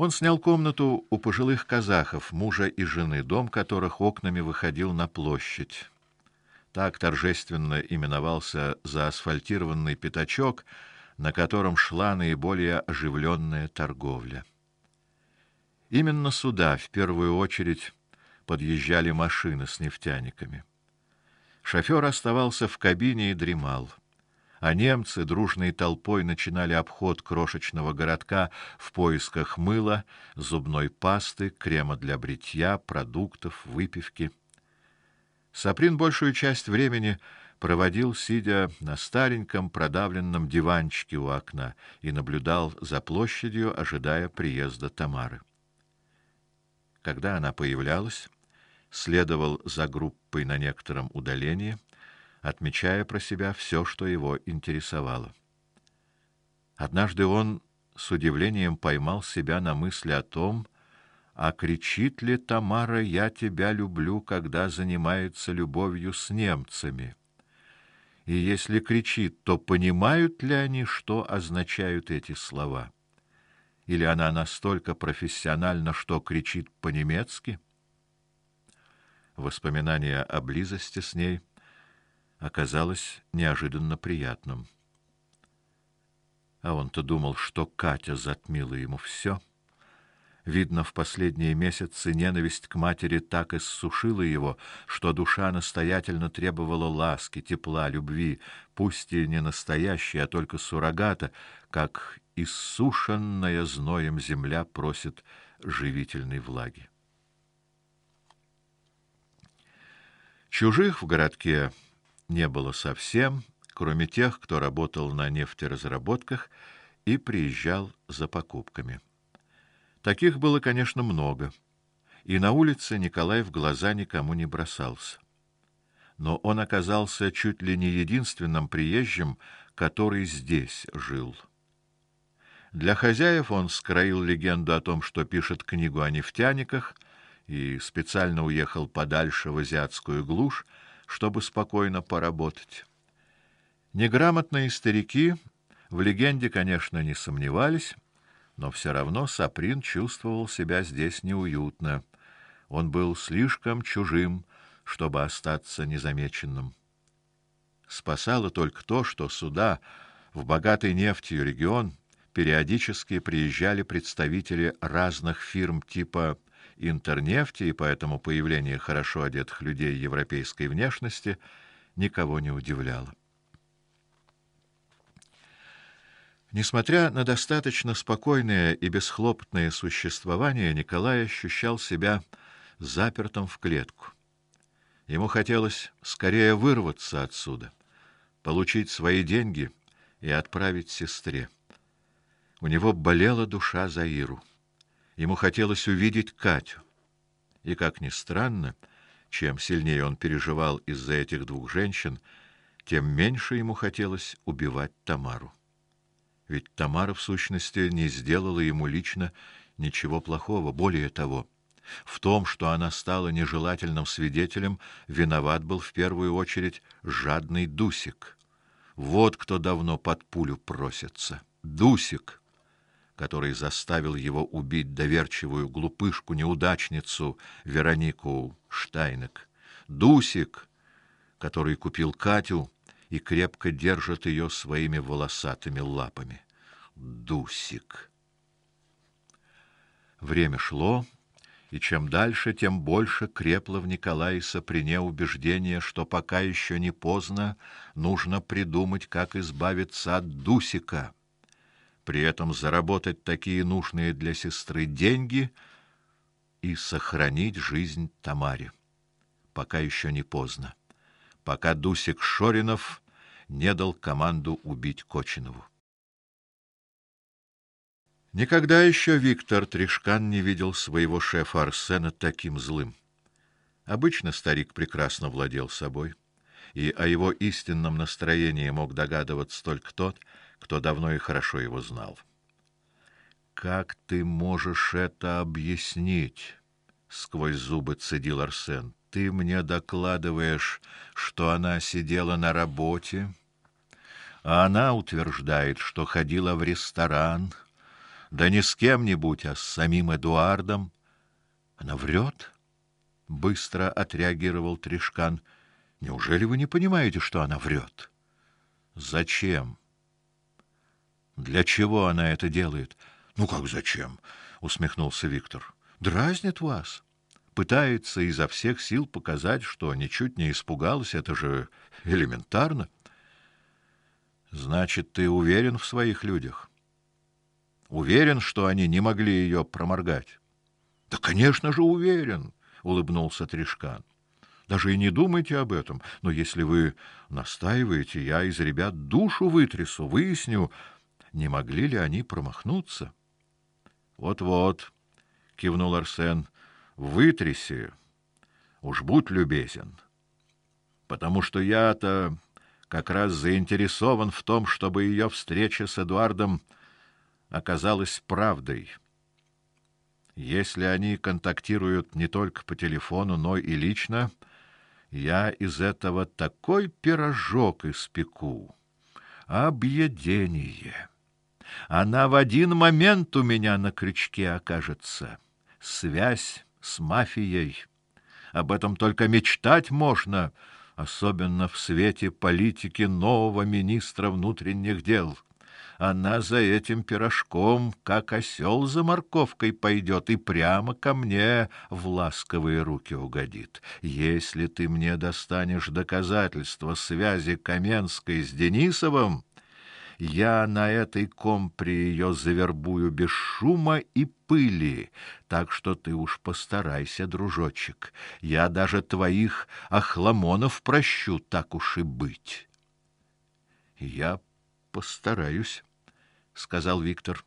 Он снял комнату у пожилых казахов, мужа и жены, дом которых окнами выходил на площадь. Так торжественно именовался заасфальтированный пятачок, на котором шла наиболее оживленная торговля. Именно сюда в первую очередь подъезжали машины с нефтяниками. Шофер оставался в кабине и дремал а немцы дружной толпой начинали обход крошечного городка в поисках мыла, зубной пасты, крема для бритья, продуктов, выпивки. Саприн большую часть времени проводил сидя на стареньком продавленном диванчике у окна и наблюдал за площадью, ожидая приезда Тамары. Когда она появлялась, следовал за группой на некотором удалении, отмечая про себя все, что его интересовало. Однажды он с удивлением поймал себя на мысли о том, а кричит ли Тамара: "Я тебя люблю", когда занимается любовью с немцами? И если кричит, то понимают ли они, что означают эти слова? Или она настолько профессиональна, что кричит по-немецки? Воспоминание о близости с ней оказалось неожиданно приятным. А он-то думал, что Катя затмила ему все. Видно, в последние месяцы ненависть к матери так иссушила его, что душа настоятельно требовала ласки, тепла, любви, пусть и не настоящей, а только суррогата, как иссушенная зноем земля просит живительной влаги. Чужих в городке не было совсем, кроме тех, кто работал на нефтеразработках и приезжал за покупками. Таких было, конечно, много, и на улице Николай в глаза никому не бросался. Но он оказался чуть ли не единственным приезжим, который здесь жил. Для хозяев он скроил легенду о том, что пишет книгу о нефтяниках, и специально уехал подальше в азиатскую глушь, чтобы спокойно поработать. Неграмотные старики в легенде, конечно, не сомневались, но все равно Саприн чувствовал себя здесь неуютно. Он был слишком чужим, чтобы остаться незамеченным. Спасало только то, что сюда, в богатый нефтью регион, периодически приезжали представители разных фирм типа Интернефти, и поэтому появление хорошо одетых людей европейской внешности никого не удивляло. Несмотря на достаточно спокойное и бесхлопотное существование, Николай ощущал себя запертым в клетку. Ему хотелось скорее вырваться отсюда, получить свои деньги и отправить сестре. У него болела душа за Иру. Ему хотелось увидеть Катю. И как ни странно, чем сильнее он переживал из-за этих двух женщин, тем меньше ему хотелось убивать Тамару. Ведь Тамара в сущности не сделала ему лично ничего плохого, более того, в том, что она стала нежелательным свидетелем, виноват был в первую очередь жадный Дусик. Вот кто давно под пулю просится. Дусик который заставил его убить доверчивую глупышку-неудачницу Веронику Штайнек, Дусик, который купил Катю и крепко держит ее своими волосатыми лапами. Дусик. Время шло, и чем дальше, тем больше крепло в Николае Саприне убеждение, что пока еще не поздно, нужно придумать, как избавиться от Дусика при этом заработать такие нужные для сестры деньги и сохранить жизнь Тамаре. Пока еще не поздно. Пока Дусик Шоринов не дал команду убить Кочинову. Никогда еще Виктор Тришкан не видел своего шефа Арсена таким злым. Обычно старик прекрасно владел собой, и о его истинном настроении мог догадываться только тот, кто давно и хорошо его знал. Как ты можешь это объяснить? сквозь зубы цедил Арсен. Ты мне докладываешь, что она сидела на работе, а она утверждает, что ходила в ресторан. Да не с кем-нибудь, а с самим Эдуардом. Она врет? Быстро отреагировал Тришкан. Неужели вы не понимаете, что она врет? Зачем? Для чего она это делает? Ну как зачем? усмехнулся Виктор. Дразнит вас пытается изо всех сил показать, что ничуть не испугалась, это же элементарно. Значит, ты уверен в своих людях? Уверен, что они не могли ее проморгать? Да, конечно же, уверен, улыбнулся Тришкан. Даже и не думайте об этом, но если вы настаиваете, я из ребят душу вытрясу, выясню, не могли ли они промахнуться. Вот-вот, кивнул Арсен. Вытряси. Уж будь любезен. Потому что я-то как раз заинтересован в том, чтобы ее встреча с Эдуардом оказалась правдой. Если они контактируют не только по телефону, но и лично, я из этого такой пирожок испеку. Объедение. Она в один момент у меня на крючке окажется. Связь с мафией. Об этом только мечтать можно, особенно в свете политики нового министра внутренних дел. Она за этим пирожком, как осел за морковкой пойдет и прямо ко мне в ласковые руки угодит. Если ты мне достанешь доказательства связи Каменской с Денисовым, я на этой компре ее завербую без шума и пыли, так что ты уж постарайся, дружочек. Я даже твоих охламонов прощу, так уж и быть. Я постараюсь, сказал Виктор.